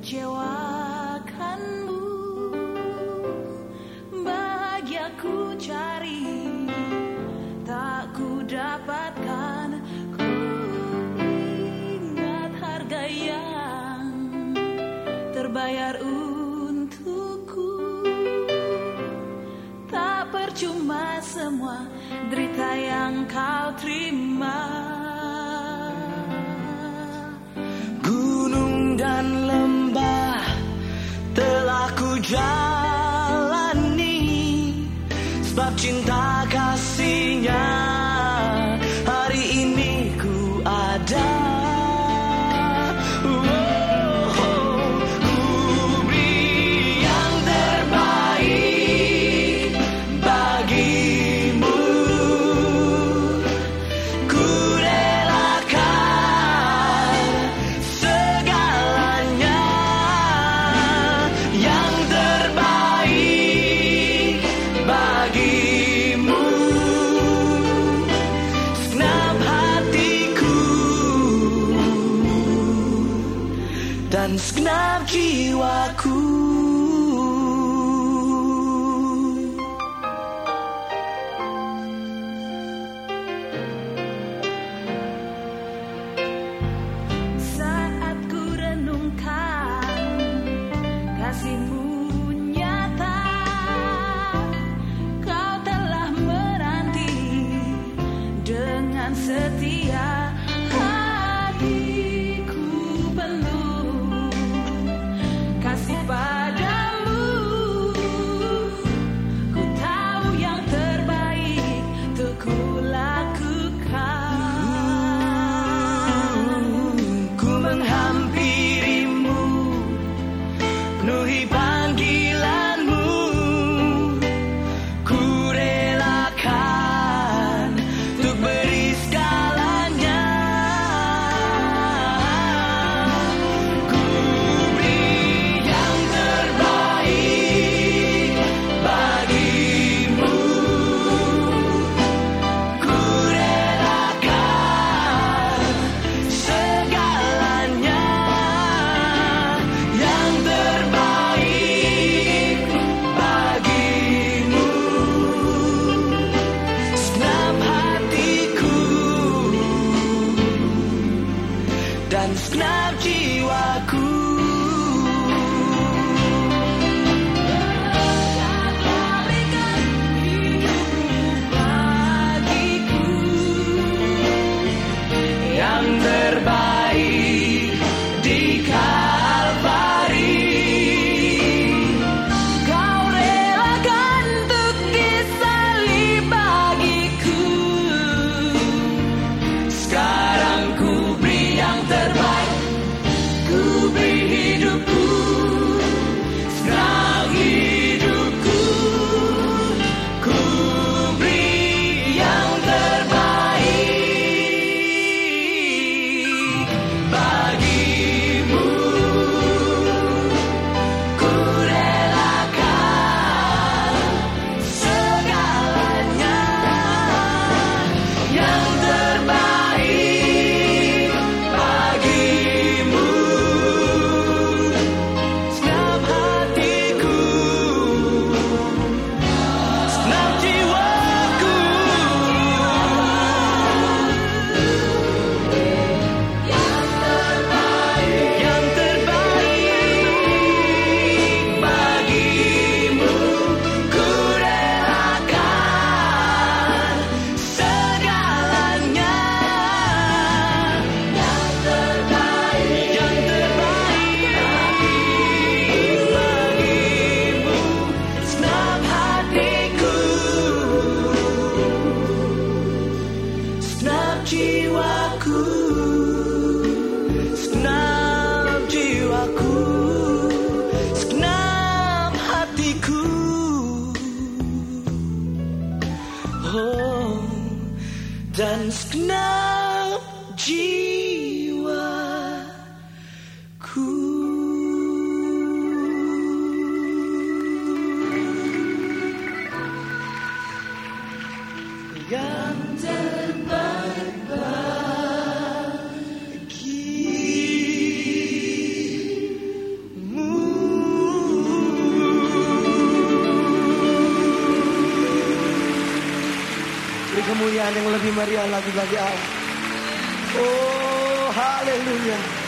kecewakanmu bahagia ku cari tak ku dapatkan ku ingat harga yang terbayar untukku. Tak percuma semua derita yang kau terima. Sebab cinta kasihnya dan segenap jiwaku jiwaku Segenap jiwaku Segenap hatiku. Oh Dan segenap jiwaku kemuliaan yang lebih meriah lagi bagi Allah. Oh, haleluya.